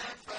Thank you.